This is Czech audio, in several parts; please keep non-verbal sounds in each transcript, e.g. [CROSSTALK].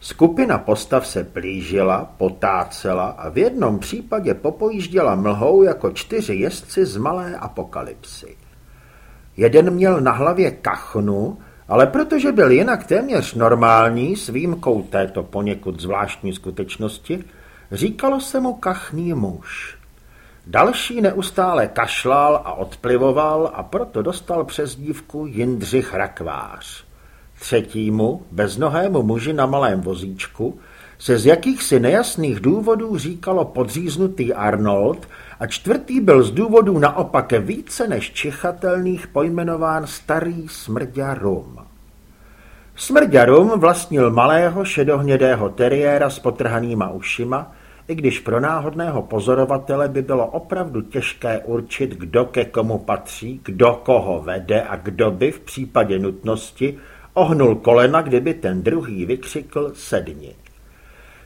Skupina postav se plížila, potácela a v jednom případě popojížděla mlhou jako čtyři jezdci z malé apokalypsy. Jeden měl na hlavě kachnu, ale protože byl jinak téměř normální, s výjimkou této poněkud zvláštní skutečnosti, říkalo se mu kachný muž. Další neustále kašlal a odplivoval a proto dostal přezdívku Jindřich Rakvář. Třetímu, beznohému muži na malém vozíčku, se z jakýchsi nejasných důvodů říkalo podříznutý Arnold a čtvrtý byl z důvodů naopak více než čichatelných pojmenován starý smrďarum. Smrďarum vlastnil malého šedohnědého teriéra s potrhanýma ušima, i když pro náhodného pozorovatele by bylo opravdu těžké určit, kdo ke komu patří, kdo koho vede a kdo by v případě nutnosti ohnul kolena, kdyby ten druhý vykřikl sedni.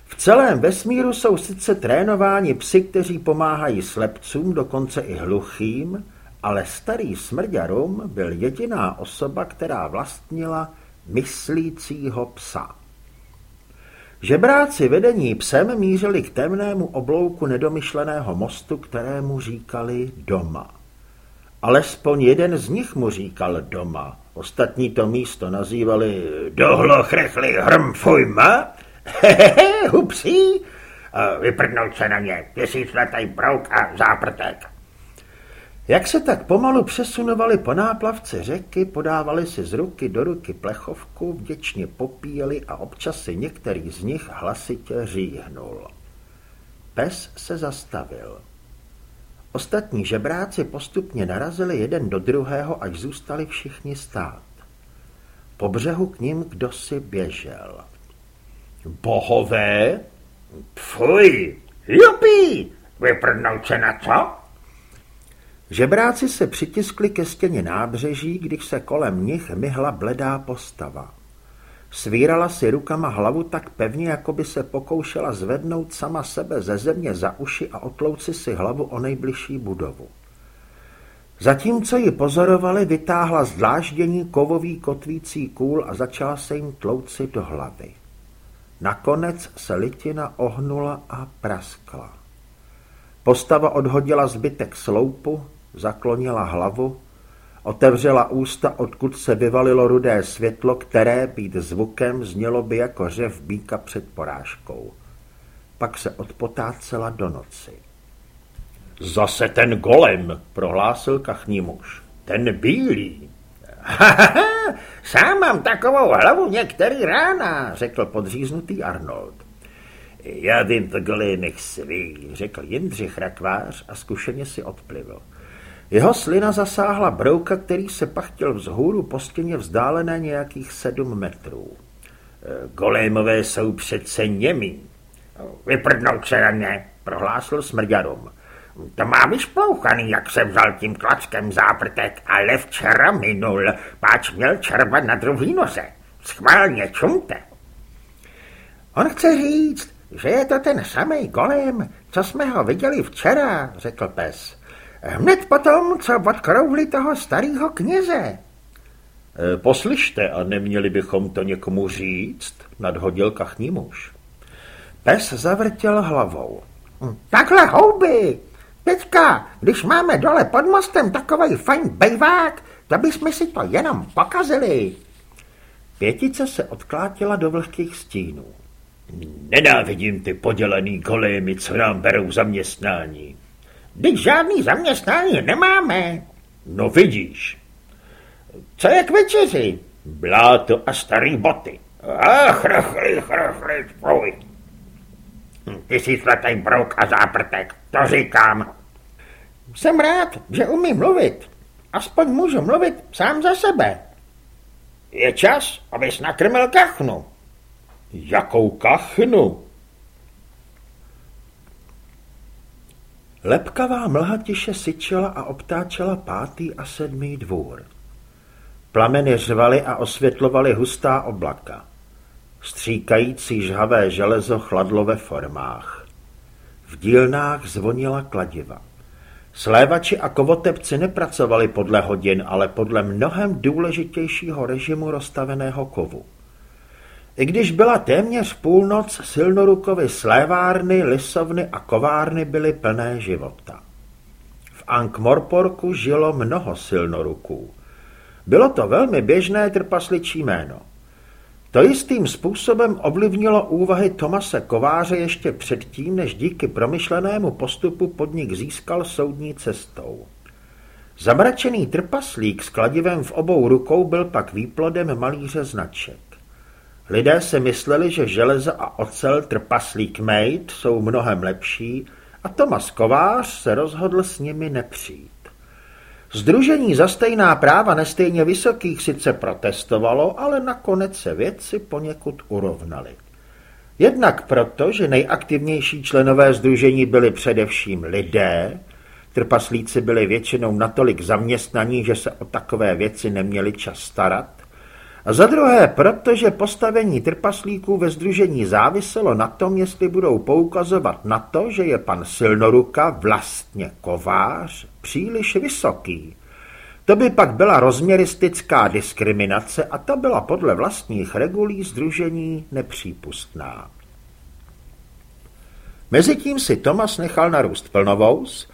V celém vesmíru jsou sice trénováni psi, kteří pomáhají slepcům, dokonce i hluchým, ale starý smrďarum byl jediná osoba, která vlastnila myslícího psa. Žebráci vedení psem mířili k temnému oblouku nedomyšleného mostu, kterému říkali doma. Alespoň jeden z nich mu říkal doma, ostatní to místo nazývali dohloch rychlý hrm fujma, hehehe, [LAUGHS] hupsí, vyprdnout se na ně, tisícletý brouk a záprtek. Jak se tak pomalu přesunovali po náplavce řeky, podávali si z ruky do ruky plechovku, vděčně popíjeli a občas si některý z nich hlasitě říhnul. Pes se zastavil. Ostatní žebráci postupně narazili jeden do druhého, až zůstali všichni stát. Po břehu k ním kdosi běžel. Bohové? Fuj, jupí, vyprdnout se na co? Žebráci se přitiskli ke stěně nábřeží, když se kolem nich myhla bledá postava. Svírala si rukama hlavu tak pevně, jako by se pokoušela zvednout sama sebe ze země za uši a otlouci si hlavu o nejbližší budovu. Zatímco ji pozorovali, vytáhla z kovový kotvící kůl a začala se jim tlouci do hlavy. Nakonec se litina ohnula a praskla. Postava odhodila zbytek sloupu, zaklonila hlavu, otevřela ústa, odkud se vyvalilo rudé světlo, které být zvukem znělo by jako řev býka před porážkou. Pak se odpotácela do noci. Zase ten golem, prohlásil kachní muž. Ten bílý. sám mám takovou hlavu některý rána, řekl podříznutý Arnold. Já vím to golémech svý, řekl Jindřich Rakvář a zkušeně si odplivl. Jeho slina zasáhla brouka, který se pachtil vzhůru po stěně vzdálené nějakých sedm metrů. E, golémové jsou přece němí. Vyprdnout se na ně, prohlásil smrďarum. To má vyšplouchaný, jak se vzal tím klackem záprtek, ale včera minul, páč měl červa na druhý noze. Schválně čumte. On chce říct, že je to ten samý golem, co jsme ho viděli včera, řekl pes. Hned potom, co odkrouvli toho starého kněze. E, poslyšte, a neměli bychom to někomu říct, nadhodil kachní muž. Pes zavrtěl hlavou. Hm, takhle houby! Teďka, když máme dole pod mostem takový fajn bejvák, to bychom si to jenom pokazili. Pětice se odklátila do vlhkých stínů. Nenávidím ty podělený golémy, co nám berou zaměstnání. Když žádný zaměstnání nemáme. No vidíš. Co je k večeři? Bláto a starý boty. Ach, rychlý, rychlý, tvůj. Tisícletý brouk a záprtek, to říkám. Jsem rád, že umím mluvit. Aspoň můžu mluvit sám za sebe. Je čas, abys nakrmil kachnu. Jakou kachnu? Lepkavá mlha tiše syčela a obtáčela pátý a sedmý dvůr. Plameny řvaly a osvětlovaly hustá oblaka. Stříkající žhavé železo chladlo ve formách. V dílnách zvonila kladiva. Slévači a kovotepci nepracovali podle hodin, ale podle mnohem důležitějšího režimu rozstaveného kovu. I když byla téměř půlnoc, Silnorukovy slévárny, lisovny a kovárny byly plné života. V Ankh-Morporku žilo mnoho Silnoruků. Bylo to velmi běžné trpasličí jméno. To jistým způsobem ovlivnilo úvahy Tomase Kováře ještě předtím, než díky promyšlenému postupu podnik získal soudní cestou. Zamračený trpaslík s kladivem v obou rukou byl pak výplodem malíře značek. Lidé si mysleli, že železo a ocel trpaslík Made jsou mnohem lepší a Tomas Kovář se rozhodl s nimi nepřijít. Združení za stejná práva nestejně vysokých sice protestovalo, ale nakonec se věci poněkud urovnaly. Jednak proto, že nejaktivnější členové združení byli především lidé, trpaslíci byli většinou natolik zaměstnaní, že se o takové věci neměli čas starat, a za druhé, protože postavení trpaslíků ve združení záviselo na tom, jestli budou poukazovat na to, že je pan Silnoruka, vlastně kovář, příliš vysoký. To by pak byla rozměristická diskriminace a ta byla podle vlastních regulí združení nepřípustná. Mezitím si Tomas nechal narůst plnovous,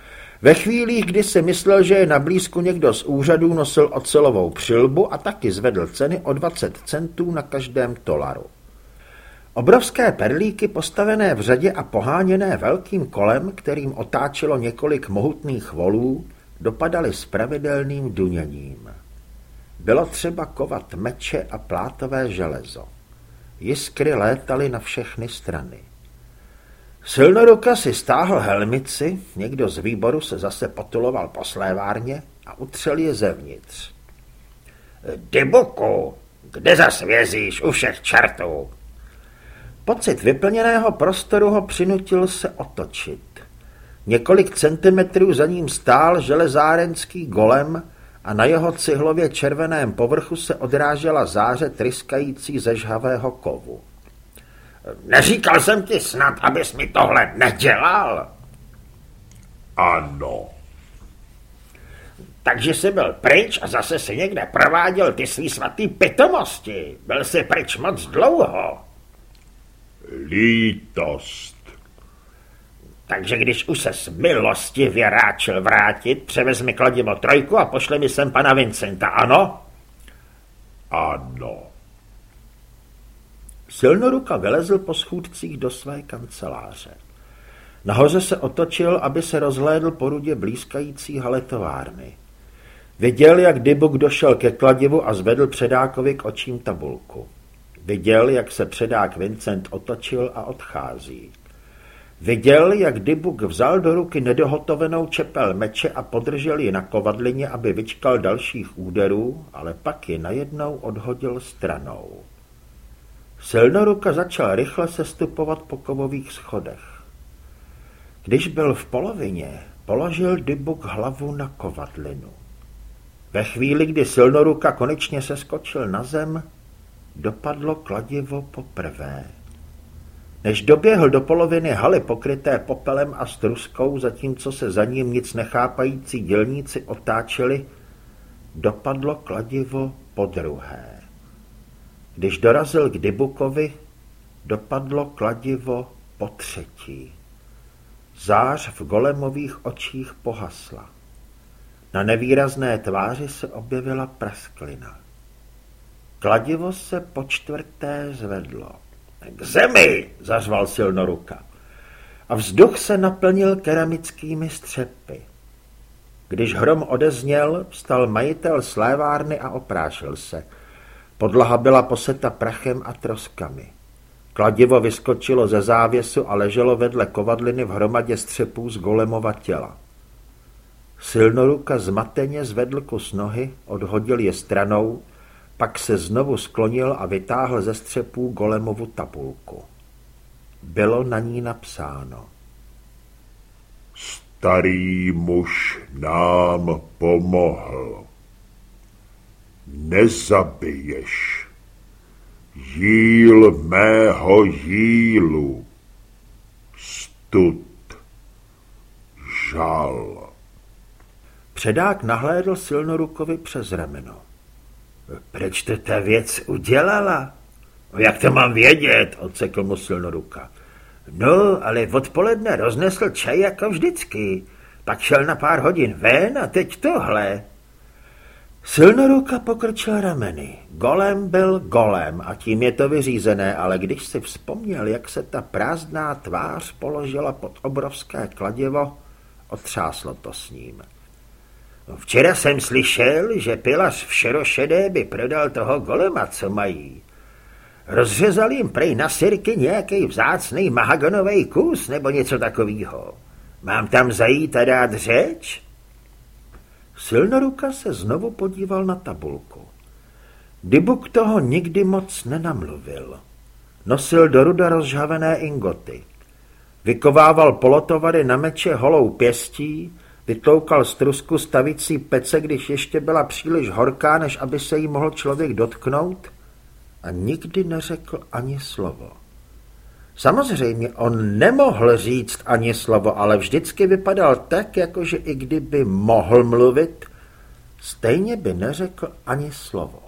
ve chvílích, kdy si myslel, že je na blízku někdo z úřadů, nosil ocelovou přilbu a taky zvedl ceny o 20 centů na každém tolaru. Obrovské perlíky postavené v řadě a poháněné velkým kolem, kterým otáčelo několik mohutných volů, dopadaly s pravidelným duněním. Bylo třeba kovat meče a plátové železo. Jiskry létaly na všechny strany. Silnoruka si stáhl helmici, někdo z výboru se zase potuloval po slévárně a utřel je zevnitř. Dybuku, kde zasvězíš u všech čertů? Pocit vyplněného prostoru ho přinutil se otočit. Několik centimetrů za ním stál železárenský golem a na jeho cihlově červeném povrchu se odrážela záře tryskající ze žhavého kovu. Neříkal jsem ti snad, abys mi tohle nedělal? Ano. Takže jsi byl pryč a zase si někde prováděl ty svý svatý pitomosti. Byl jsi pryč moc dlouho. Lítost. Takže když už se z milosti vyráčil vrátit, převez mi kladivo trojku a pošle mi sem pana Vincenta, ano? Ano. Silnoruka vylezl po schůdcích do své kanceláře. Nahoře se otočil, aby se rozhlédl po rudě blízkající haletovárny. Viděl, jak Dybuk došel ke kladivu a zvedl předákovi k očím tabulku. Viděl, jak se předák Vincent otočil a odchází. Viděl, jak Dybuk vzal do ruky nedohotovenou čepel meče a podržel ji na kovadlině, aby vyčkal dalších úderů, ale pak ji najednou odhodil stranou. Silnoruka začal rychle sestupovat po kovových schodech. Když byl v polovině, položil Dybuk hlavu na kovadlinu. Ve chvíli, kdy Silnoruka konečně seskočil na zem, dopadlo kladivo poprvé. Než doběhl do poloviny haly pokryté popelem a struskou, zatímco se za ním nic nechápající dělníci otáčeli, dopadlo kladivo po druhé. Když dorazil k Dybukovi, dopadlo kladivo po třetí. Zář v golemových očích pohasla. Na nevýrazné tváři se objevila prasklina. Kladivo se po čtvrté zvedlo. K zemi, zařval silnoruka. A vzduch se naplnil keramickými střepy. Když hrom odezněl, vstal majitel slévárny a oprášil se – Podlaha byla poseta prachem a troskami. Kladivo vyskočilo ze závěsu a leželo vedle kovadliny v hromadě střepů z golemova těla. Silnoruka zmateně zvedl kus nohy, odhodil je stranou, pak se znovu sklonil a vytáhl ze střepů golemovu tabulku. Bylo na ní napsáno. Starý muž nám pomohl nezabiješ. Jíl mého jílu, stud, žal. Předák nahlédl Silnorukovi přes rameno. Proč to ta věc udělala? Jak to mám vědět, odsekl mu silnoruka. No, ale odpoledne roznesl čaj jako vždycky. Pak šel na pár hodin ven a teď tohle. Silnoruka pokrčil rameny. Golem byl golem a tím je to vyřízené, ale když si vzpomněl, jak se ta prázdná tvář položila pod obrovské kladivo, otřáslo to s ním. Včera jsem slyšel, že pilař v šerošedé by prodal toho golema, co mají. Rozřezal jim prej na sirky nějaký vzácný mahagonový kus nebo něco takového. Mám tam zajít a dát řeč? Silnoruka se znovu podíval na tabulku. Dybuk toho nikdy moc nenamluvil. Nosil do ruda rozžhavené ingoty. Vykovával polotovary na meče holou pěstí, vytloukal z trusku stavící pece, když ještě byla příliš horká, než aby se jí mohl člověk dotknout a nikdy neřekl ani slovo. Samozřejmě on nemohl říct ani slovo, ale vždycky vypadal tak, jakože i kdyby mohl mluvit, stejně by neřekl ani slovo.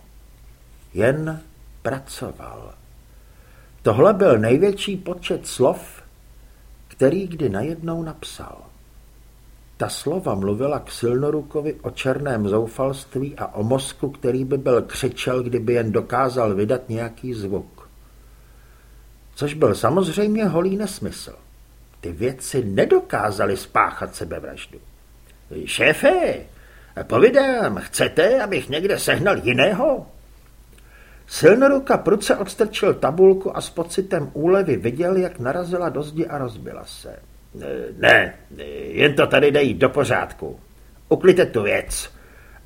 Jen pracoval. Tohle byl největší počet slov, který kdy najednou napsal. Ta slova mluvila k Silnorukovi o černém zoufalství a o mozku, který by byl křičel, kdyby jen dokázal vydat nějaký zvuk. Což byl samozřejmě holý nesmysl. Ty věci nedokázaly spáchat sebevraždu. Šéfe, povídám, chcete, abych někde sehnal jiného? Silnoruka pruce odstrčil tabulku a s pocitem úlevy viděl, jak narazila do zdi a rozbila se. Ne, jen to tady dej do pořádku. Uklidte tu věc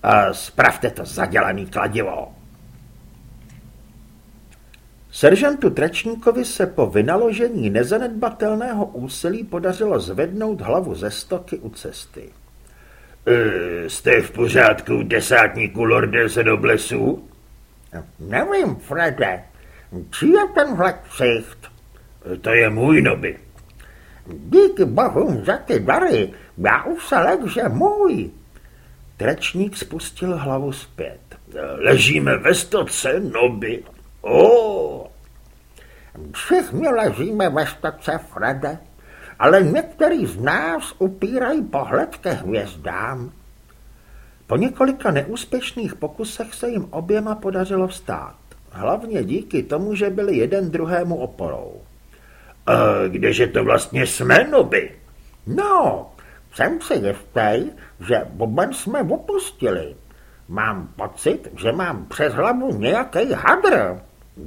a spravte to zadělaný kladivo. Seržantu Trečníkovi se po vynaložení nezanedbatelného úsilí podařilo zvednout hlavu ze stoky u cesty. E, jste v pořádku, desátníku Lorde ze Noblesu? Nevím, Frede. Či je tenhle ksicht? To je můj noby. Díky bohu za ty dary, já už se lek, že můj. Trečník spustil hlavu zpět. Ležíme ve stoce, noby. O! Všichni ležíme ve stoce, Frede, ale některý z nás upírají pohled ke hvězdám. Po několika neúspěšných pokusech se jim oběma podařilo vstát. Hlavně díky tomu, že byli jeden druhému oporou. A kdeže to vlastně jsme, noby? No, jsem si jistý, že Boben jsme opustili. Mám pocit, že mám přes hlavu nějaký hadr.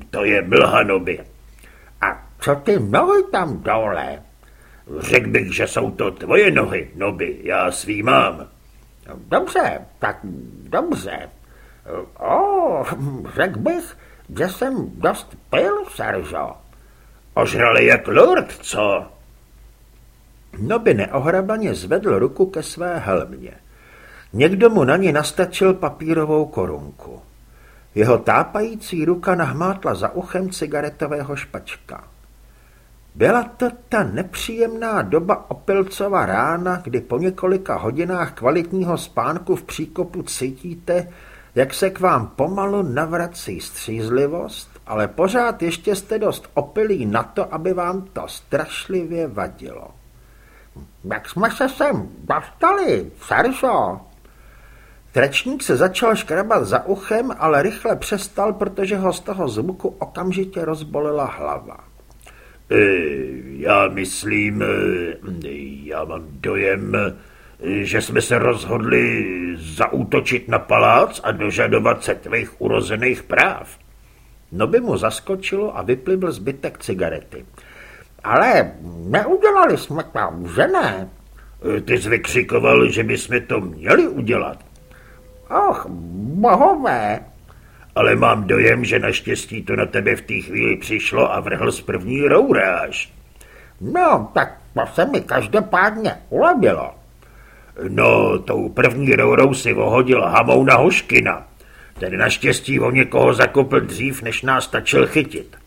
To je mlha, noby. A co ty nohy tam dole? Řekl bych, že jsou to tvoje nohy, noby, já svý mám. Dobře, tak dobře. O, řekl bych, že jsem dost pil, Seržo. Ožrali jak lord, co? Noby neohrabaně zvedl ruku ke své helmě. Někdo mu na ní nastačil papírovou korunku. Jeho tápající ruka nahmátla za uchem cigaretového špačka. Byla to ta nepříjemná doba opilcova rána, kdy po několika hodinách kvalitního spánku v příkopu cítíte, jak se k vám pomalu navrací střízlivost, ale pořád ještě jste dost opilí na to, aby vám to strašlivě vadilo. Jak jsme se sem dostali, Seržo? Trečník se začal škrabat za uchem, ale rychle přestal, protože ho z toho zvuku okamžitě rozbolila hlava. E, já myslím, e, já mám dojem, e, že jsme se rozhodli zaútočit na palác a dožadovat se tvých urozených práv. No by mu zaskočilo a vyplivl zbytek cigarety. Ale neudělali jsme to, že ne? Ty jsi vykřikoval, že bychom to měli udělat. Och, bohové. Ale mám dojem, že naštěstí to na tebe v té chvíli přišlo a vrhl z první rouráž. No, tak to se mi každopádně ulevilo. No, tou první rourou si vohodil hamou na Hoškina. Ten naštěstí o někoho zakopl dřív, než nás stačil chytit.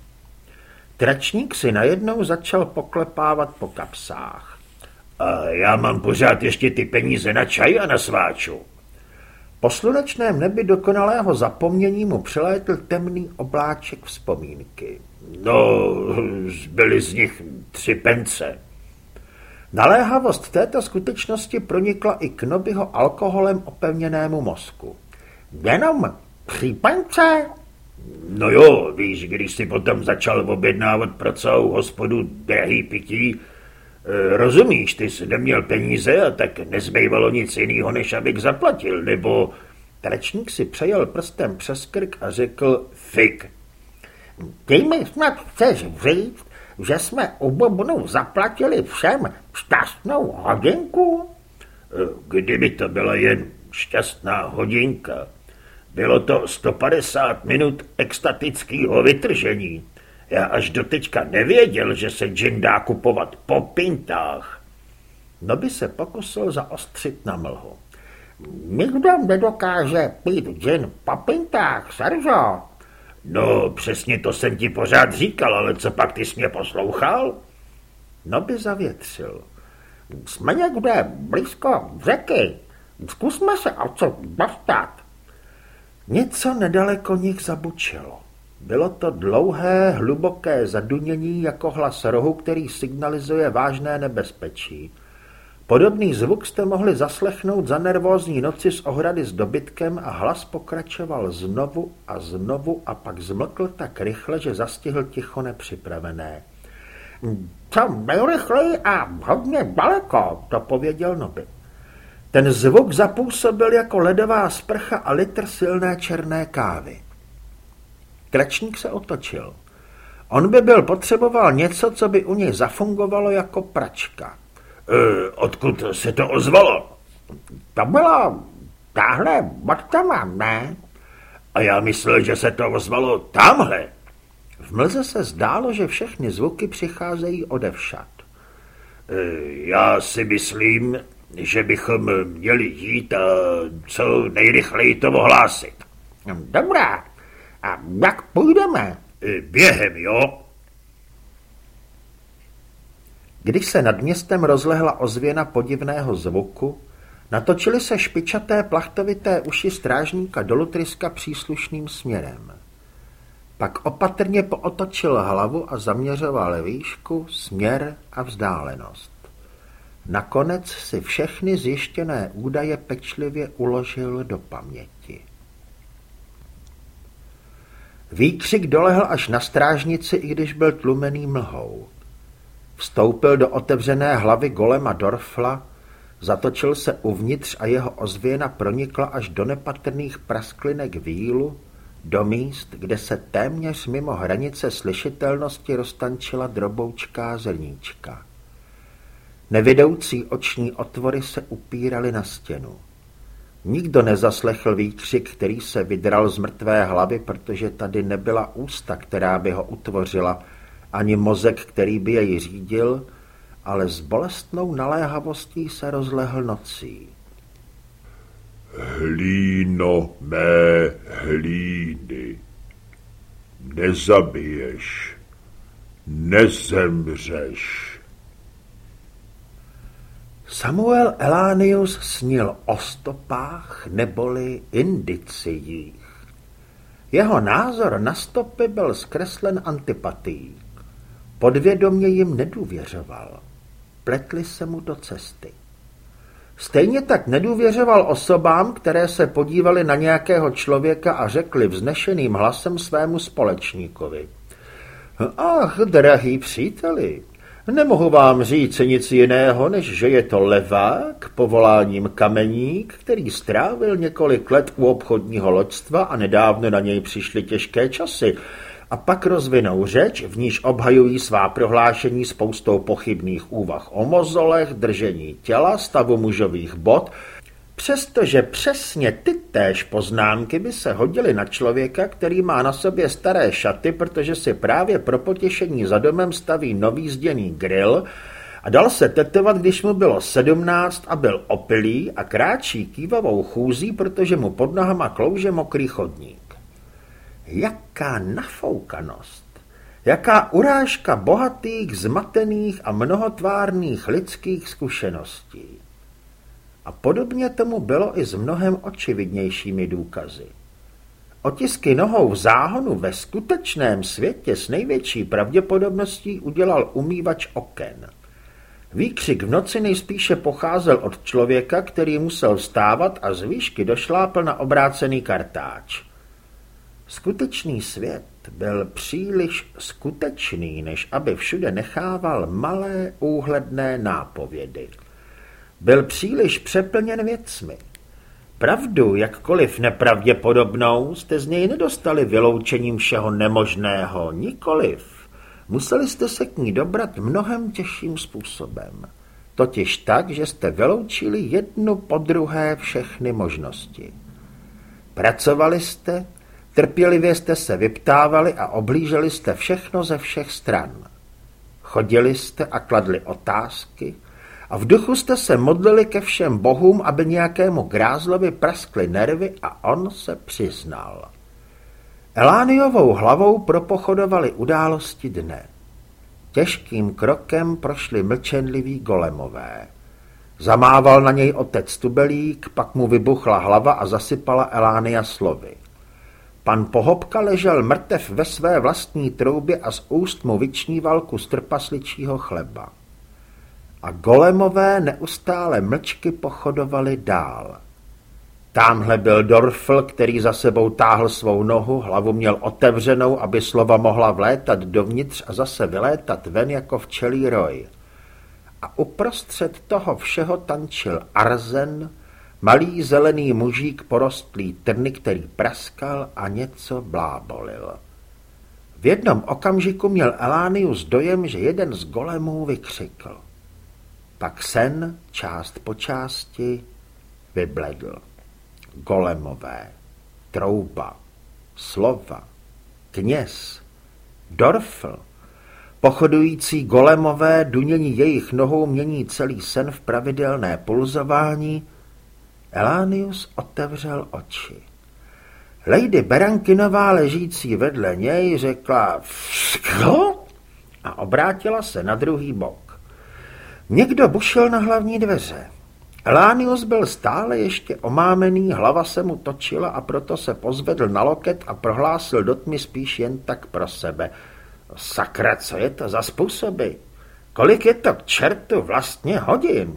Tračník si najednou začal poklepávat po kapsách. A já mám pořád ještě ty peníze na čaj a na sváču. Po slunečném nebi dokonalého zapomnění mu přilétl temný obláček vzpomínky. No, byly z nich tři pence. Naléhavost této skutečnosti pronikla i k Nobyho alkoholem opevněnému mozku. Jenom tři pence? No jo, víš, když si potom začal objednávat pro celou hospodu drahý pití, rozumíš, ty jsi neměl peníze a tak nezbývalo nic jiného, než abych zaplatil, nebo... Trečník si přejel prstem přes krk a řekl fik. Ty mi snad chceš říct, že jsme u Bobnu zaplatili všem šťastnou hodinku? Eh, kdyby to byla jen šťastná hodinka, bylo to 150 minut extatického vytržení. Já až doteďka nevěděl, že se džin dá kupovat po pintách. No by se pokusil zaostřit na mlhu. Nikdo nedokáže pít džin po pintách, Seržo. No, přesně to jsem ti pořád říkal, ale co pak ty jsi mě poslouchal? No by zavětřil. Jsme někde blízko řeky. Zkusme se o co dostat. Něco nedaleko nich zabučelo. Bylo to dlouhé, hluboké zadunění jako hlas rohu, který signalizuje vážné nebezpečí. Podobný zvuk jste mohli zaslechnout za nervózní noci z ohrady s dobytkem a hlas pokračoval znovu a znovu a pak zmlkl tak rychle, že zastihl ticho nepřipravené. Co nejrychleji a hodně daleko, to pověděl Noby. Ten zvuk zapůsobil jako ledová sprcha a litr silné černé kávy. Krečník se otočil. On by byl potřeboval něco, co by u něj zafungovalo jako pračka. E, odkud se to ozvalo? To bylo tahle tam ne? A já myslel, že se to ozvalo tamhle. V mlze se zdálo, že všechny zvuky přicházejí odevšad. E, já si myslím, že bychom měli jít a co nejrychleji to ohlásit. Dobrá. A jak půjdeme? E, během, jo? Když se nad městem rozlehla ozvěna podivného zvuku, natočily se špičaté plachtovité uši strážníka do Lutriska příslušným směrem. Pak opatrně pootočil hlavu a zaměřoval výšku, směr a vzdálenost. Nakonec si všechny zjištěné údaje pečlivě uložil do paměti. Výkřik dolehl až na strážnici, i když byl tlumený mlhou. Vstoupil do otevřené hlavy golema Dorfla, zatočil se uvnitř a jeho ozvěna pronikla až do nepatrných prasklinek vílu, do míst, kde se téměř mimo hranice slyšitelnosti roztančila droboučká zrníčka. Nevidoucí oční otvory se upíraly na stěnu. Nikdo nezaslechl výkřik, který se vydral z mrtvé hlavy, protože tady nebyla ústa, která by ho utvořila, ani mozek, který by jej řídil, ale s bolestnou naléhavostí se rozlehl nocí. Hlíno mé hlíny, nezabiješ, nezemřeš. Samuel Elánius snil o stopách neboli indiciích. Jeho názor na stopy byl zkreslen antipatií. Podvědomě jim nedůvěřoval. Pletli se mu do cesty. Stejně tak nedůvěřoval osobám, které se podívali na nějakého člověka a řekli vznešeným hlasem svému společníkovi. Ach, drahý příteli, nemohu vám říct nic jiného, než že je to levák, povoláním kameník, který strávil několik let u obchodního loďstva a nedávno na něj přišly těžké časy, a pak rozvinou řeč, v níž obhajují svá prohlášení spoustou pochybných úvah o mozolech, držení těla, stavu mužových bod, přestože přesně ty též poznámky by se hodily na člověka, který má na sobě staré šaty, protože si právě pro potěšení za domem staví nový zděný grill a dal se tetovat, když mu bylo sedmnáct a byl opilý a kráčí kývavou chůzí, protože mu pod nohama klouže mokrý chodník. Jaká nafoukanost! Jaká urážka bohatých, zmatených a mnohotvárných lidských zkušeností! A podobně tomu bylo i s mnohem očividnějšími důkazy. Otisky nohou v záhonu ve skutečném světě s největší pravděpodobností udělal umývač oken. Výkřik v noci nejspíše pocházel od člověka, který musel vstávat a z výšky došlápl na obrácený kartáč. Skutečný svět byl příliš skutečný, než aby všude nechával malé úhledné nápovědy. Byl příliš přeplněn věcmi. Pravdu, jakkoliv nepravděpodobnou, jste z něj nedostali vyloučením všeho nemožného, nikoliv. Museli jste se k ní dobrat mnohem těžším způsobem. Totiž tak, že jste vyloučili jednu po druhé všechny možnosti. Pracovali jste, trpělivě jste se vyptávali a oblíželi jste všechno ze všech stran. Chodili jste a kladli otázky, a v duchu jste se modlili ke všem bohům, aby nějakému grázlovi praskly nervy a on se přiznal. Elániovou hlavou propochodovali události dne. Těžkým krokem prošli mlčenliví golemové. Zamával na něj otec Tubelík, pak mu vybuchla hlava a zasypala Elánia slovy. Pan Pohobka ležel mrtev ve své vlastní troubě a z úst mu vyčníval kus trpasličího chleba a golemové neustále mlčky pochodovali dál. Támhle byl Dorfl, který za sebou táhl svou nohu, hlavu měl otevřenou, aby slova mohla vlétat dovnitř a zase vylétat ven jako včelí roj. A uprostřed toho všeho tančil Arzen, malý zelený mužík porostlý trny, který praskal a něco blábolil. V jednom okamžiku měl Elánius dojem, že jeden z golemů vykřikl. Pak sen, část po části, vybledl. Golemové, trouba, slova, kněz, dorfl, pochodující golemové, dunění jejich nohou mění celý sen v pravidelné pulzování, Elánius otevřel oči. Lady Berankinová ležící vedle něj řekla Vsko? a obrátila se na druhý bok. Někdo bušil na hlavní dveře. Elánius byl stále ještě omámený, hlava se mu točila a proto se pozvedl na loket a prohlásil do tmy spíš jen tak pro sebe. Sakra, co je to za způsoby? Kolik je to k čertu vlastně hodin?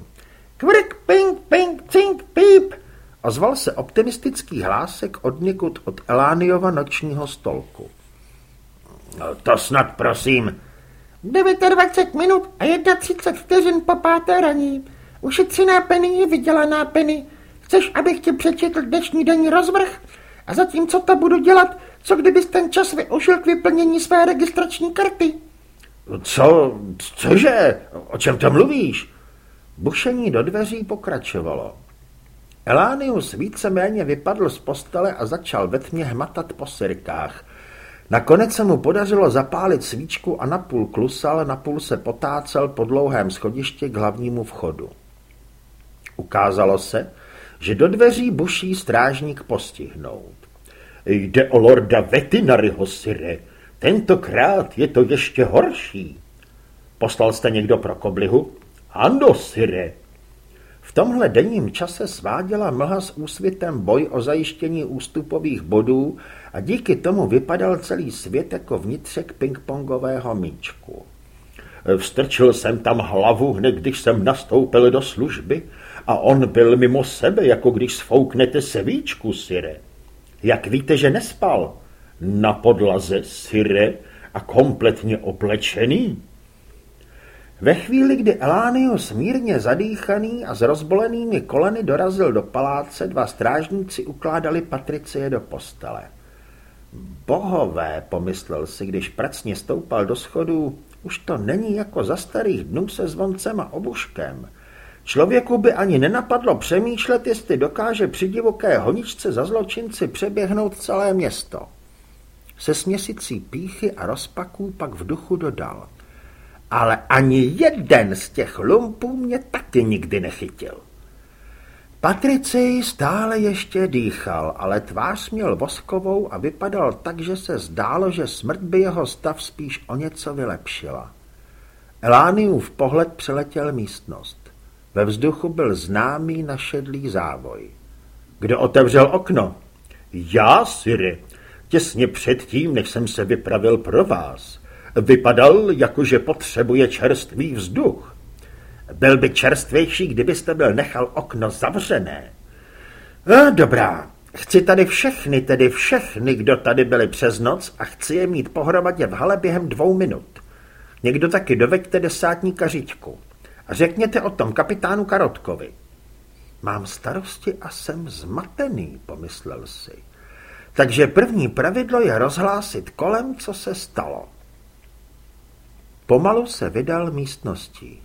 Kvrk, ping, ping, cink, píp. Ozval se optimistický hlásek od někud od Elániova nočního stolku. No to snad prosím, 29 minut a 31 vteřin po páté raní. Ušetřená peny je vydělaná peny. Chceš, abych ti přečetl dnešní denní rozvrh? A zatímco to budu dělat, co kdybys ten čas využil k vyplnění své registrační karty? Co? Cože? O čem to mluvíš? Bušení do dveří pokračovalo. Elánius víceméně vypadl z postele a začal ve tmě hmatat po sirkách. Nakonec se mu podařilo zapálit svíčku a napůl klusal, napůl se potácel po dlouhém schodišti k hlavnímu vchodu. Ukázalo se, že do dveří buší strážník postihnout. Jde o lorda Vetinaryho, sire. Tentokrát je to ještě horší. Poslal jste někdo pro koblihu? Ano, sire. V tomhle denním čase sváděla mlha s úsvitem boj o zajištění ústupových bodů a díky tomu vypadal celý svět jako vnitřek pingpongového míčku. Vstrčil jsem tam hlavu, hned když jsem nastoupil do služby a on byl mimo sebe, jako když sfouknete svíčku, sire. Jak víte, že nespal? Na podlaze, sire, a kompletně oblečený? Ve chvíli, kdy Elánius mírně zadýchaný a s rozbolenými koleny dorazil do paláce, dva strážníci ukládali Patricie do postele. Bohové, pomyslel si, když pracně stoupal do schodů, už to není jako za starých dnů se zvoncem a obuškem. Člověku by ani nenapadlo přemýšlet, jestli dokáže při divoké honičce za zločinci přeběhnout celé město. Se směsicí píchy a rozpaků pak v duchu dodal. Ale ani jeden z těch lumpů mě taky nikdy nechytil. Patricej stále ještě dýchal, ale tvář měl voskovou a vypadal tak, že se zdálo, že smrt by jeho stav spíš o něco vylepšila. Elániův pohled přeletěl místnost. Ve vzduchu byl známý našedlý závoj. Kdo otevřel okno? Já, Siri. Těsně předtím, než jsem se vypravil pro vás. Vypadal, jakože potřebuje čerstvý vzduch. Byl by čerstvější, kdybyste byl nechal okno zavřené. A, dobrá, chci tady všechny, tedy všechny, kdo tady byli přes noc a chci je mít pohromadě v hale během dvou minut. Někdo taky doveďte desátníka Řičku a řekněte o tom kapitánu Karotkovi. Mám starosti a jsem zmatený, pomyslel si. Takže první pravidlo je rozhlásit kolem, co se stalo. Pomalu se vydal místností.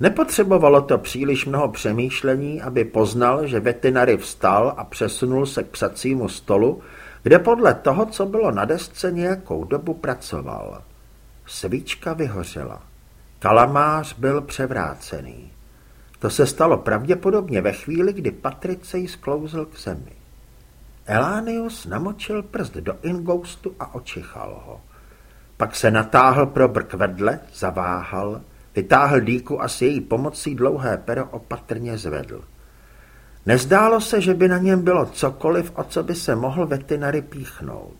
Nepotřebovalo to příliš mnoho přemýšlení, aby poznal, že veterinary vstal a přesunul se k psacímu stolu, kde podle toho, co bylo na desce, nějakou dobu pracoval. Svíčka vyhořela. Kalamář byl převrácený. To se stalo pravděpodobně ve chvíli, kdy Patricej sklouzl k zemi. Elánius namočil prst do ingoustu a očichal ho. Pak se natáhl pro brk vedle, zaváhal, vytáhl dýku a s její pomocí dlouhé pero opatrně zvedl. Nezdálo se, že by na něm bylo cokoliv, o co by se mohl veterinary píchnout.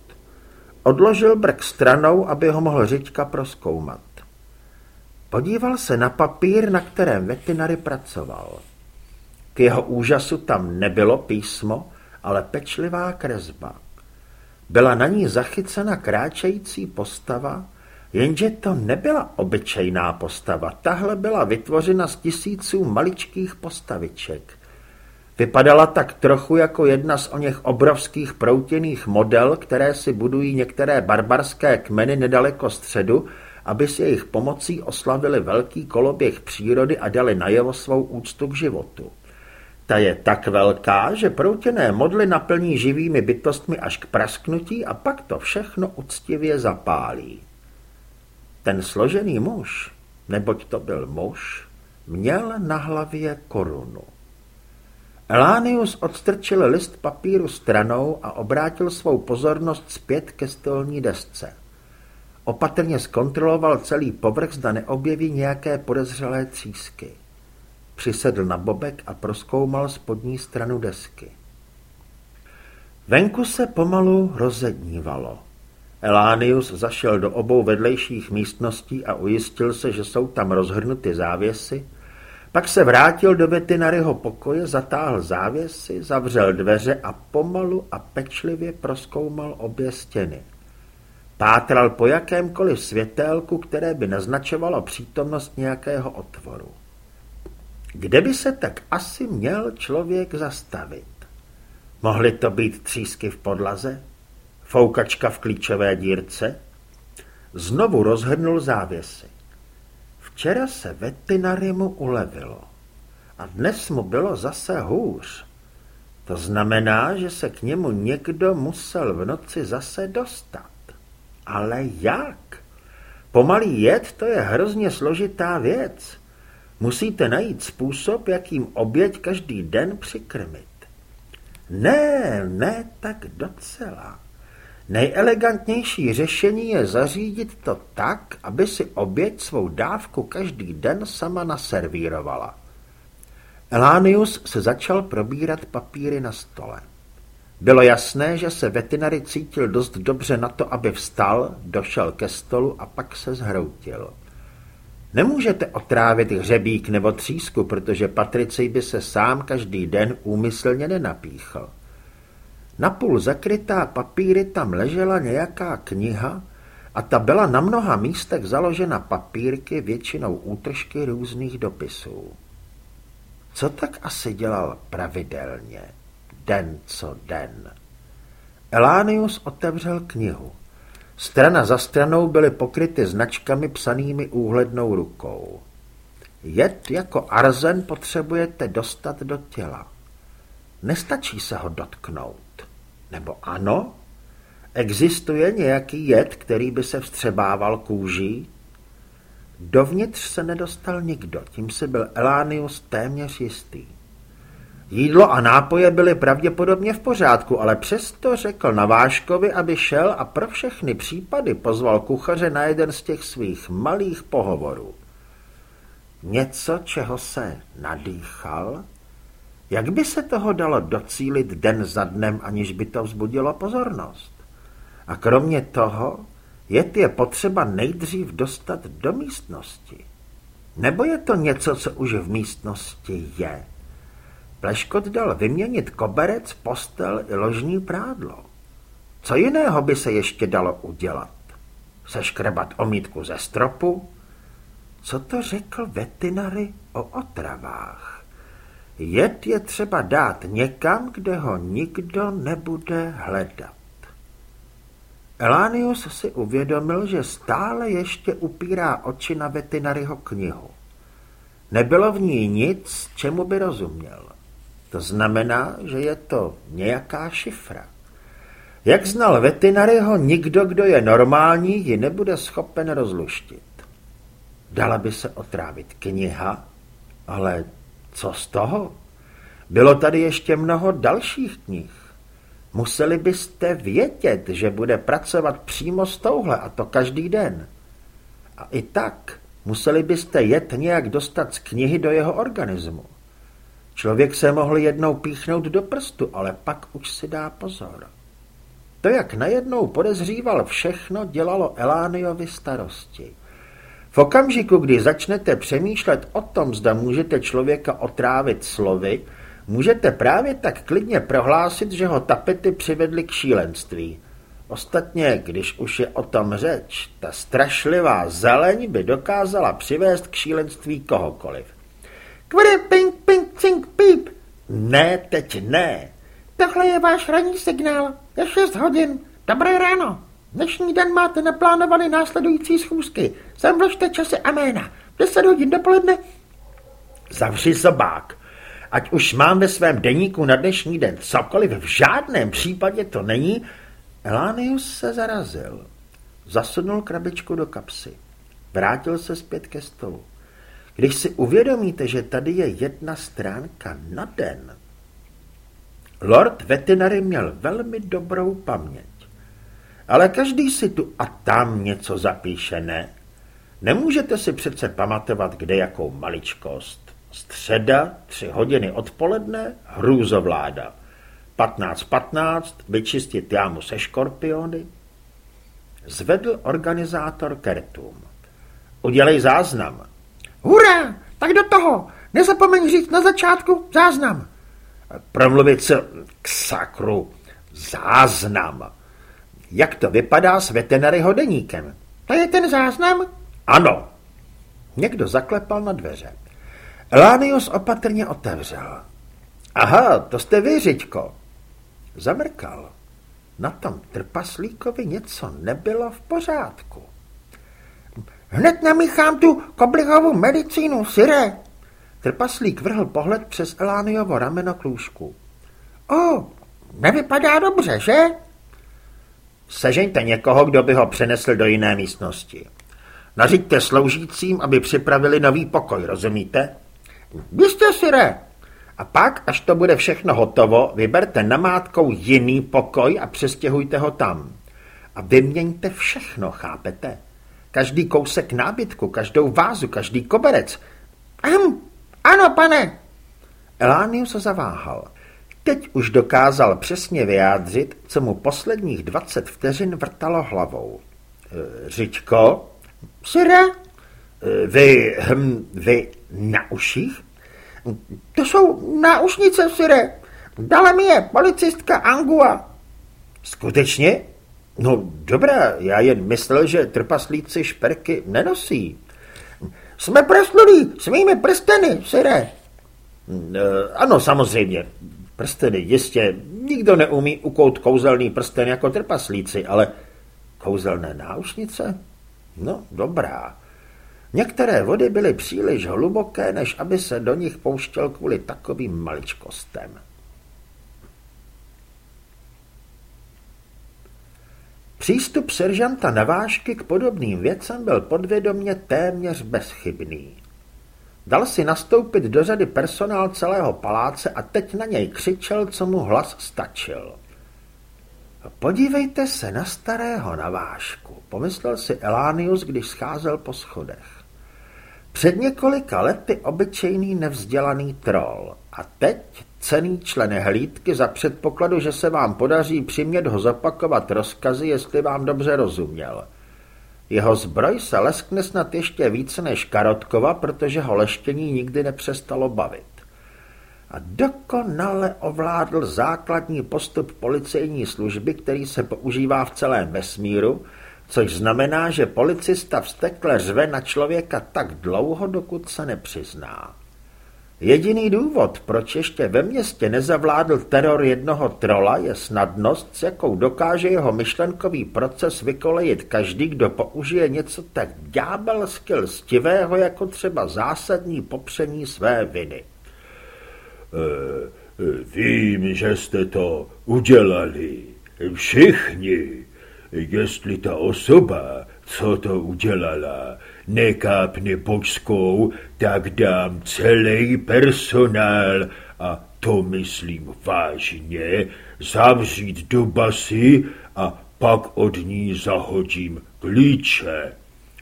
Odložil brk stranou, aby ho mohl Řiďka proskoumat. Podíval se na papír, na kterém veterinary pracoval. K jeho úžasu tam nebylo písmo, ale pečlivá kresba. Byla na ní zachycena kráčející postava, jenže to nebyla obyčejná postava. Tahle byla vytvořena z tisíců maličkých postaviček. Vypadala tak trochu jako jedna z o něch obrovských proutěných model, které si budují některé barbarské kmeny nedaleko středu, aby s jejich pomocí oslavili velký koloběh přírody a dali najevo svou úctu k životu. Ta je tak velká, že proutěné modly naplní živými bytostmi až k prasknutí a pak to všechno uctivě zapálí. Ten složený muž, neboť to byl muž, měl na hlavě korunu. Elánius odstrčil list papíru stranou a obrátil svou pozornost zpět ke stolní desce. Opatrně zkontroloval celý povrch, zda neobjeví nějaké podezřelé třísky. Přisedl na bobek a proskoumal spodní stranu desky. Venku se pomalu rozednívalo. Elánius zašel do obou vedlejších místností a ujistil se, že jsou tam rozhrnuty závěsy, pak se vrátil do vetinaryho pokoje, zatáhl závěsy, zavřel dveře a pomalu a pečlivě proskoumal obě stěny. Pátral po jakémkoliv světélku, které by naznačovalo přítomnost nějakého otvoru. Kde by se tak asi měl člověk zastavit? Mohly to být třísky v podlaze? Foukačka v klíčové dírce? Znovu rozhrnul závěsy. Včera se veterinarimu ulevilo a dnes mu bylo zase hůř. To znamená, že se k němu někdo musel v noci zase dostat. Ale jak? Pomalý jed to je hrozně složitá věc. Musíte najít způsob, jakým oběť každý den přikrmit. Ne, ne tak docela. Nejelegantnější řešení je zařídit to tak, aby si oběť svou dávku každý den sama naservírovala. Elánius se začal probírat papíry na stole. Bylo jasné, že se veterinary cítil dost dobře na to, aby vstal, došel ke stolu a pak se zhroutil. Nemůžete otrávit hřebík nebo třísku, protože Patricej by se sám každý den úmyslně nenapíchl. Napůl zakrytá papíry tam ležela nějaká kniha a ta byla na mnoha místech založena papírky, většinou útržky různých dopisů. Co tak asi dělal pravidelně, den co den? Elánius otevřel knihu. Strana za stranou byly pokryty značkami psanými úhlednou rukou. Jed jako arzen potřebujete dostat do těla. Nestačí se ho dotknout. Nebo ano? Existuje nějaký jed, který by se vstřebával kůží? Dovnitř se nedostal nikdo, tím si byl Elánius téměř jistý. Jídlo a nápoje byly pravděpodobně v pořádku, ale přesto řekl Naváškovi, aby šel a pro všechny případy pozval kuchaře na jeden z těch svých malých pohovorů. Něco, čeho se nadýchal? Jak by se toho dalo docílit den za dnem, aniž by to vzbudilo pozornost? A kromě toho, jed je potřeba nejdřív dostat do místnosti. Nebo je to něco, co už v místnosti je? Pleškot dal vyměnit koberec, postel i ložní prádlo. Co jiného by se ještě dalo udělat? Seškrebat omítku ze stropu? Co to řekl veterinary o otravách? Jed je třeba dát někam, kde ho nikdo nebude hledat. Elánius si uvědomil, že stále ještě upírá oči na vetinaryho knihu. Nebylo v ní nic, čemu by rozuměl. To znamená, že je to nějaká šifra. Jak znal vetinaryho, nikdo, kdo je normální, ji nebude schopen rozluštit. Dala by se otrávit kniha, ale co z toho? Bylo tady ještě mnoho dalších knih. Museli byste vědět, že bude pracovat přímo s touhle a to každý den. A i tak museli byste jet nějak dostat z knihy do jeho organismu. Člověk se mohl jednou píchnout do prstu, ale pak už si dá pozor. To, jak najednou podezříval všechno, dělalo Elániovi starosti. V okamžiku, kdy začnete přemýšlet o tom, zda můžete člověka otrávit slovy, můžete právě tak klidně prohlásit, že ho tapety přivedly k šílenství. Ostatně, když už je o tom řeč, ta strašlivá zeleň by dokázala přivést k šílenství kohokoliv. Kvry, ping, ping, cink, píp. Ne, teď ne. Tohle je váš ranní signál. Je 6 hodin. Dobré ráno. Dnešní den máte naplánovaný následující schůzky. Sem vložte časy a jména. 10 hodin dopoledne. Zavři zobák. Ať už mám ve svém deníku na dnešní den cokoliv, v žádném případě to není. Elánius se zarazil. Zasunul krabičku do kapsy. Vrátil se zpět ke stolu. Když si uvědomíte, že tady je jedna stránka na den, Lord Veterinary měl velmi dobrou paměť. Ale každý si tu a tam něco zapíše, ne? Nemůžete si přece pamatovat, kde jakou maličkost. Středa, tři hodiny odpoledne, hrůzovláda. 15.15, vyčistit jámu se škorpiony. Zvedl organizátor Kertum. Udělej záznam. Hurá, tak do toho. Nezapomeň říct na začátku záznam. Promluvit se k sakru. Záznam. Jak to vypadá s veterinaryho deníkem? To je ten záznam? Ano. Někdo zaklepal na dveře. Elánius opatrně otevřel. Aha, to jste vy, Řiďko. Zamrkal. Na tom trpaslíkovi něco nebylo v pořádku. Hned namíchám tu koblihovou medicínu, sire. Trpaslík vrhl pohled přes Elániovo rameno k lůžku. O, nevypadá dobře, že? Sežeňte někoho, kdo by ho přenesl do jiné místnosti. Nařiďte sloužícím, aby připravili nový pokoj, rozumíte? Jistě, sire. A pak, až to bude všechno hotovo, vyberte namátkou jiný pokoj a přestěhujte ho tam. A vyměňte všechno, chápete? Každý kousek nábytku, každou vázu, každý koberec. Ahm, ano, pane. Elánius se zaváhal. Teď už dokázal přesně vyjádřit, co mu posledních dvacet vteřin vrtalo hlavou. E, Řičko? Sire? E, vy, hm, vy na uších? To jsou náušnice, sire. Dala mi je policistka Angua. Skutečně? No dobrá, já jen myslel, že trpaslíci šperky nenosí. Jsme proslulí svými prsteny, sire. Ano, samozřejmě. Prsteny, jistě. Nikdo neumí ukout kouzelný prsten jako trpaslíci, ale kouzelné náušnice? No, dobrá. Některé vody byly příliš hluboké, než aby se do nich pouštěl kvůli takovým maličkostem. Přístup seržanta Navážky k podobným věcem byl podvědomně téměř bezchybný. Dal si nastoupit do řady personál celého paláce a teď na něj křičel, co mu hlas stačil. Podívejte se na starého navážku, pomyslel si Elánius, když scházel po schodech. Před několika lety obyčejný nevzdělaný troll a teď cený člen hlídky za předpokladu, že se vám podaří přimět ho zopakovat rozkazy, jestli vám dobře rozuměl. Jeho zbroj se leskne snad ještě více než Karotkova, protože ho leštění nikdy nepřestalo bavit. A dokonale ovládl základní postup policejní služby, který se používá v celém vesmíru, což znamená, že policista vstekle řve na člověka tak dlouho, dokud se nepřizná. Jediný důvod, proč ještě ve městě nezavládl teror jednoho trola, je snadnost, s jakou dokáže jeho myšlenkový proces vykolejit každý, kdo použije něco tak ďábelsky lstivého, jako třeba zásadní popření své viny. E, vím, že jste to udělali. Všichni. Jestli ta osoba, co to udělala, nekápne bočskou, tak dám celý personál, a to myslím vážně, zavřít do basy a pak od ní zahodím klíče.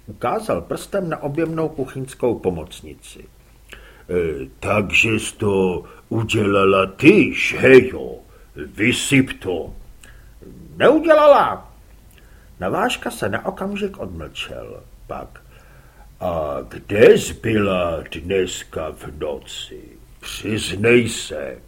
Ukázal prstem na objemnou kuchyňskou pomocnici. E, takže jsi to udělala ty, že jo? Vysyp to. Neudělala. Navážka se na okamžik odmlčel. Pak. A kde zbyla dneska v noci? Přiznej se.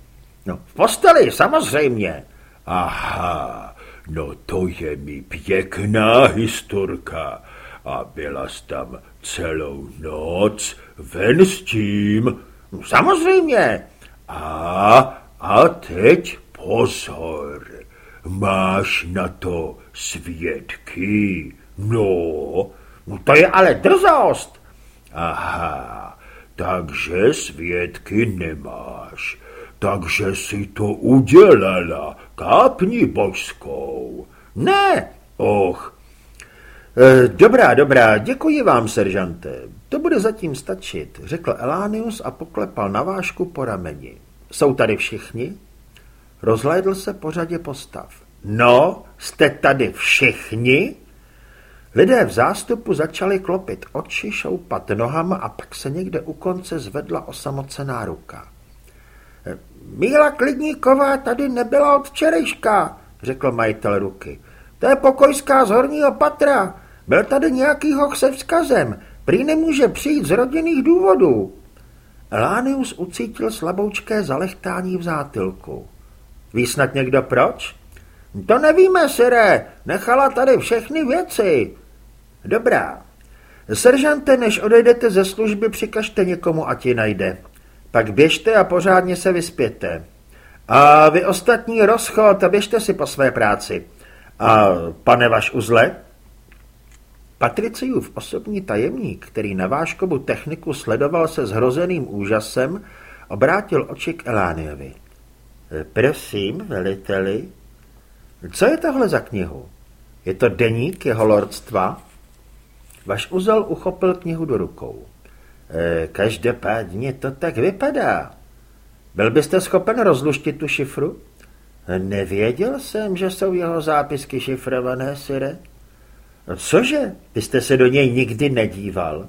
No, v posteli, samozřejmě. Aha, no to je mi pěkná historka. A byla jsi tam celou noc ven s tím? No, samozřejmě. A, a teď pozor, máš na to svědky? No, no to je ale drzost. Aha, takže svědky nemáš. Takže si to udělala, kápni božskou. Ne, och. E, dobrá, dobrá, děkuji vám, seržante. To bude zatím stačit, řekl Elánius a poklepal na vášku po rameni. Jsou tady všichni? Rozhlédl se po řadě postav. No, jste tady všichni? Lidé v zástupu začali klopit oči, šoupat nohama a pak se někde u konce zvedla osamocená ruka. Míla Klidníková tady nebyla od včerejška, řekl majitel ruky. To je pokojská z horního patra. Byl tady nějaký hoch se vzkazem. Prý nemůže přijít z rodinných důvodů. Elánius ucítil slaboučké zalechtání v zátylku. Ví snad někdo proč? To nevíme, sire. Nechala tady všechny věci. Dobrá. Seržante, než odejdete ze služby, přikažte někomu, ať ji najde. Pak běžte a pořádně se vyspěte. A vy ostatní rozchod a běžte si po své práci. A pane vaš uzle? Patriciův osobní tajemník, který na váškovu techniku sledoval se zhrozeným úžasem, obrátil oči k Elániovi. Prosím, veliteli, co je tohle za knihu? Je to deník jeho lordstva? Vaš uzel uchopil knihu do rukou. E, každopádně to tak vypadá. Byl byste schopen rozluštit tu šifru? Nevěděl jsem, že jsou jeho zápisky šifrované, Sire. Cože? Vy jste se do něj nikdy nedíval.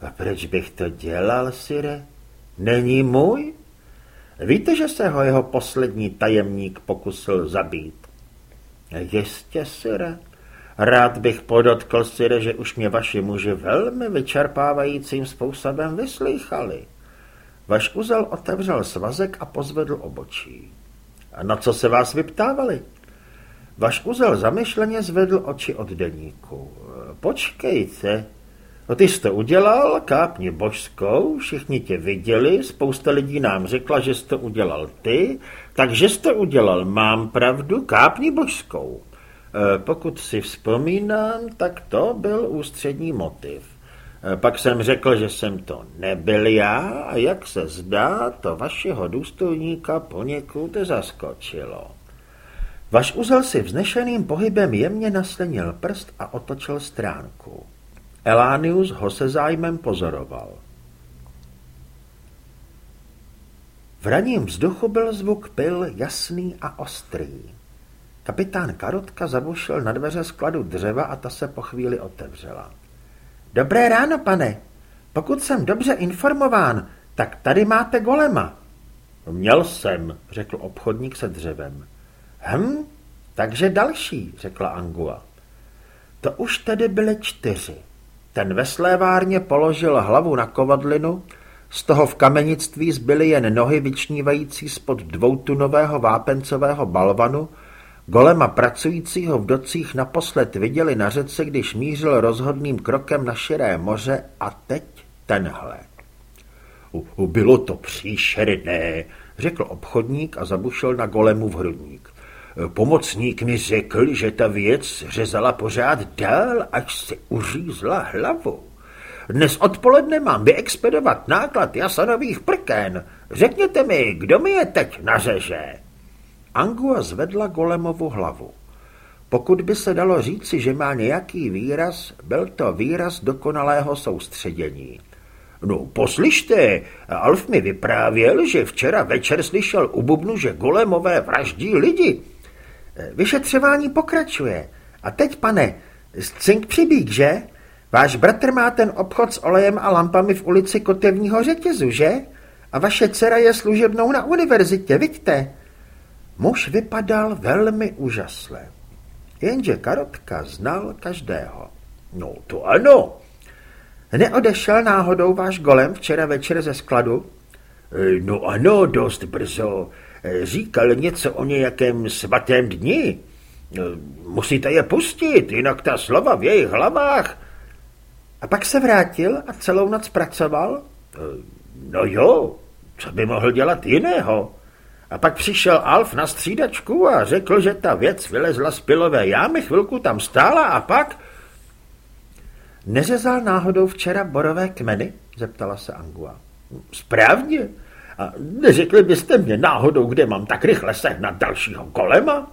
A proč bych to dělal, Sire? Není můj? Víte, že se ho jeho poslední tajemník pokusil zabít? Jistě, Sire. Rád bych podotkl, Sire, že už mě vaši muži velmi vyčerpávajícím způsobem vyslýchali. Vaš uzel otevřel svazek a pozvedl obočí. A na co se vás vyptávali? Vaš uzel zamyšleně zvedl oči od deníku. Počkejte, no ty jsi to udělal, kápni božskou, všichni tě viděli, spousta lidí nám řekla, že jsi to udělal ty, takže jsi to udělal, mám pravdu, kápni božskou. E, pokud si vzpomínám, tak to byl ústřední motiv. E, pak jsem řekl, že jsem to nebyl já a jak se zdá, to vašeho důstojníka poněkud zaskočilo. Vaš uzel si vznešeným pohybem jemně naslenil prst a otočil stránku. Elánius ho se zájmem pozoroval. V raním vzduchu byl zvuk pil jasný a ostrý. Kapitán Karotka zabušil na dveře skladu dřeva a ta se po chvíli otevřela. Dobré ráno, pane. Pokud jsem dobře informován, tak tady máte golema. Měl jsem, řekl obchodník se dřevem. Hm, takže další, řekla Angua. To už tedy byly čtyři. Ten ve slévárně položil hlavu na kovadlinu, z toho v kamenictví zbyly jen nohy vyčnívající spod dvoutunového vápencového balvanu, golema pracujícího v docích naposled viděli na řece, když mířil rozhodným krokem na širé moře a teď tenhle. Bylo to příšerné, řekl obchodník a zabušil na golemu v hrudník. Pomocník mi řekl, že ta věc řezala pořád dál, až se uřízla hlavu. Dnes odpoledne mám vyexpedovat náklad jasanových prkén. Řekněte mi, kdo mi je teď nařeže? Angua zvedla golemovu hlavu. Pokud by se dalo říci, že má nějaký výraz, byl to výraz dokonalého soustředění. No, poslyšte, Alf mi vyprávěl, že včera večer slyšel u bubnu, že golemové vraždí lidi. Vyšetřování pokračuje. A teď, pane, cink přibík, že? Váš bratr má ten obchod s olejem a lampami v ulici Kotevního řetězu, že? A vaše dcera je služebnou na univerzitě, vidíte? Muž vypadal velmi úžasle. Jenže Karotka znal každého. No to ano. Neodešel náhodou váš golem včera večer ze skladu? E, no ano, dost brzo. E, říkal něco o nějakém svatém dni. E, musíte je pustit, jinak ta slova v jejich hlavách a pak se vrátil a celou noc pracoval? No jo, co by mohl dělat jiného? A pak přišel Alf na střídačku a řekl, že ta věc vylezla z pilové jámy, chvilku tam stála a pak... Neřezal náhodou včera borové kmeny? zeptala se Angua. Správně. A neřekli byste mě náhodou, kde mám tak rychle sehnat dalšího kolema?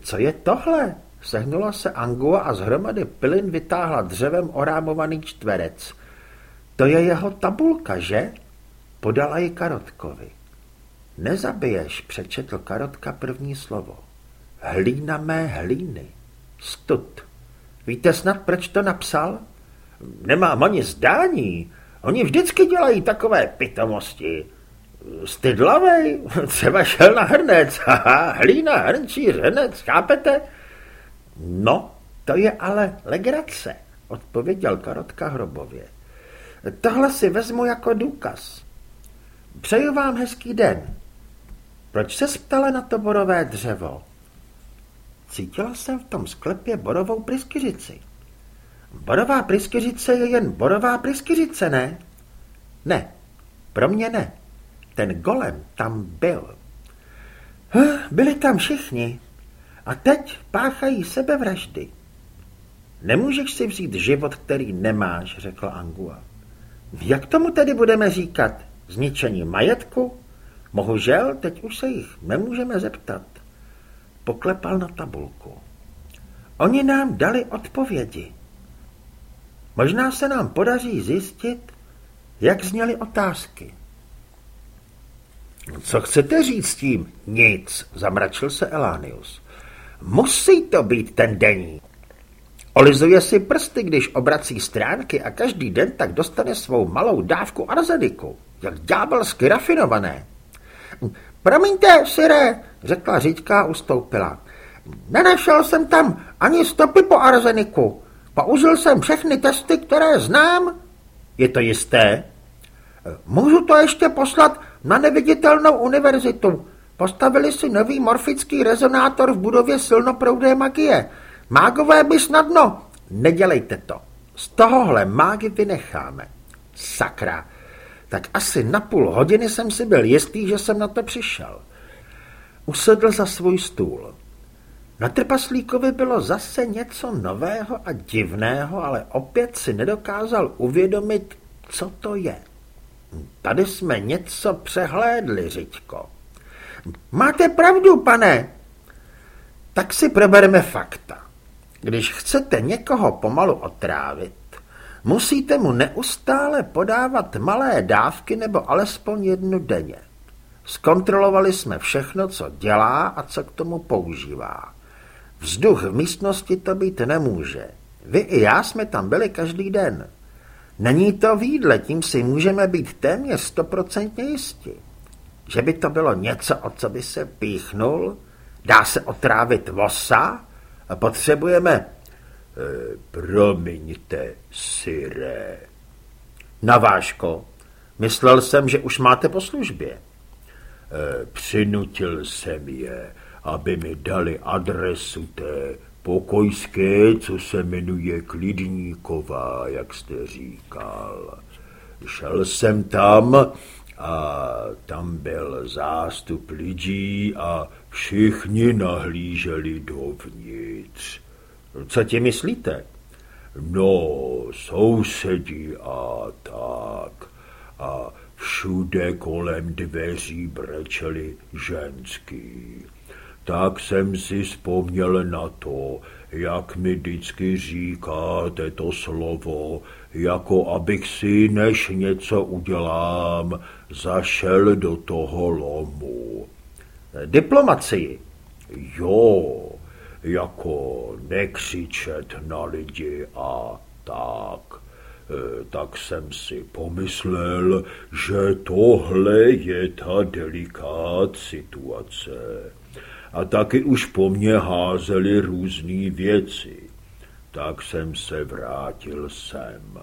Co je tohle? Sehnula se Angua a z hromady pilin vytáhla dřevem orámovaný čtverec. To je jeho tabulka, že? Podala ji Karotkovi. Nezabiješ, přečetl Karotka první slovo. Hlína mé hlíny. Stud. Víte snad, proč to napsal? Nemám ani zdání. Oni vždycky dělají takové pitomosti. Stydlavej, [LAUGHS] třeba šel na hrnec, [LAUGHS] haha, hlína, hrnčí, hrnec, chápete? No, to je ale legrace, odpověděl Karotka hrobově. Tohle si vezmu jako důkaz. Přeju vám hezký den. Proč se ptala na to borové dřevo? Cítila jsem v tom sklepě borovou pryskyřici. Borová pryskyřice je jen borová pryskyřice, ne? Ne, pro mě ne. Ten golem tam byl. Byli tam všichni, a teď páchají sebevraždy. Nemůžeš si vzít život, který nemáš, řekla Angua. Jak tomu tedy budeme říkat? Zničení majetku? Bohužel, teď už se jich nemůžeme zeptat. Poklepal na tabulku. Oni nám dali odpovědi. Možná se nám podaří zjistit, jak zněly otázky. Co chcete říct s tím? Nic, zamračil se Elánius. Musí to být ten denní. Olizuje si prsty, když obrací stránky a každý den tak dostane svou malou dávku arzeniku. Jak ďábelsky rafinované. Promiňte, sire, řekla Říďka a ustoupila. Nenašel jsem tam ani stopy po arzeniku. Použil jsem všechny testy, které znám. Je to jisté? Můžu to ještě poslat na neviditelnou univerzitu. Postavili si nový morfický rezonátor v budově silnoproudé magie. Mágové by snadno. Nedělejte to. Z tohohle mágy vynecháme. Sakra. Tak asi na půl hodiny jsem si byl jistý, že jsem na to přišel. Usedl za svůj stůl. Na trpaslíkovi bylo zase něco nového a divného, ale opět si nedokázal uvědomit, co to je. Tady jsme něco přehlédli, Řiďko. Máte pravdu, pane. Tak si probereme fakta. Když chcete někoho pomalu otrávit, musíte mu neustále podávat malé dávky nebo alespoň jednu denně. Zkontrolovali jsme všechno, co dělá a co k tomu používá. Vzduch v místnosti to být nemůže. Vy i já jsme tam byli každý den. Není to výdle, tím si můžeme být téměř stoprocentně jistí. Že by to bylo něco, o co by se píchnul, dá se otrávit vosa potřebujeme... Promiňte, syré. Navážko, myslel jsem, že už máte po službě. E, přinutil jsem je, aby mi dali adresu té pokojské, co se jmenuje Klidníková, jak jste říkal. Šel jsem tam a tam byl zástup lidí a všichni nahlíželi dovnitř. Co ti myslíte? No, sousedí a tak. A všude kolem dveří brečeli ženský. Tak jsem si vzpomněl na to, jak mi vždycky říkáte to slovo, jako abych si, než něco udělám, zašel do toho lomu. Diplomacii. Jo, jako nekřičet na lidi a tak. E, tak jsem si pomyslel, že tohle je ta delikát situace. A taky už po mně házeli různé věci. Tak jsem se vrátil sem.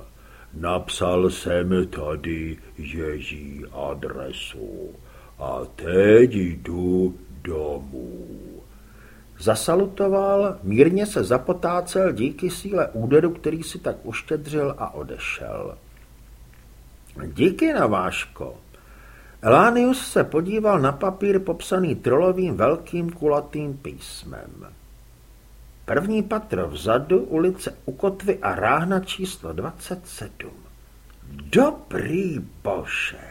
Napsal jsem tady její adresu. A teď jdu domů. Zasalutoval, mírně se zapotácel díky síle úderu, který si tak uštědřil a odešel. Díky, Naváško. Elánius se podíval na papír popsaný trolovým velkým kulatým písmem. První patro vzadu, ulice u kotvy a ráhna číslo 27. Dobrý bože.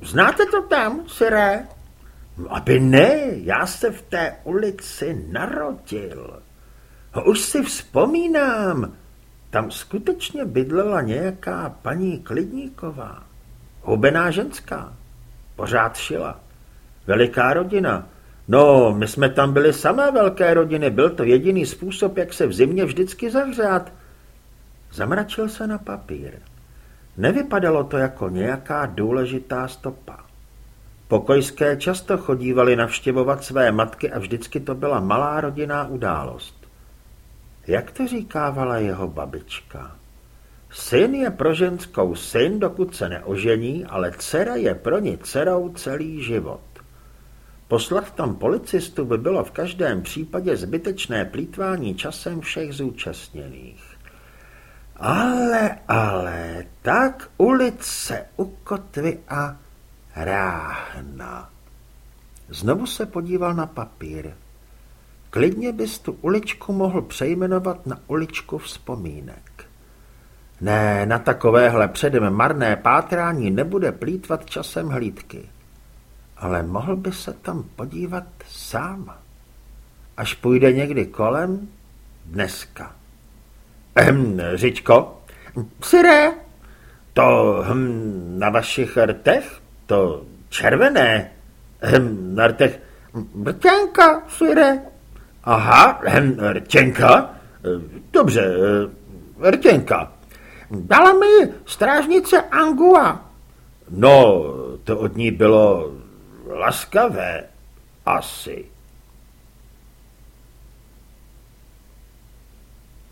Znáte to tam, siré? Aby ne, já se v té ulici narodil. Už si vzpomínám, tam skutečně bydlela nějaká paní Klidníková, hubená ženská, pořád šila. Veliká rodina. No, my jsme tam byli samé velké rodiny, byl to jediný způsob, jak se v zimě vždycky zahřát. Zamračil se na papír. Nevypadalo to jako nějaká důležitá stopa. Pokojské často chodívali navštěvovat své matky a vždycky to byla malá rodinná událost. Jak to říkávala jeho babička? Syn je pro ženskou syn, dokud se neožení, ale dcera je pro ní dcerou celý život. Poslat tam policistu by bylo v každém případě zbytečné plítvání časem všech zúčastněných. Ale, ale, tak ulice u kotvy a Ráhna. Znovu se podíval na papír. Klidně bys tu uličku mohl přejmenovat na uličku vzpomínek. Ne, na takovéhle předem marné pátrání nebude plítvat časem hlídky. Ale mohl by se tam podívat sám. Až půjde někdy kolem, dneska. Ehm, Řičko? Siré? To hm, na vašich rtech? To červené. Hm, na rtech... Rtěnka, sire. Aha, hm, rtěnka? Dobře, rtěnka. Dala mi strážnice Angua. No, to od ní bylo laskavé, asi.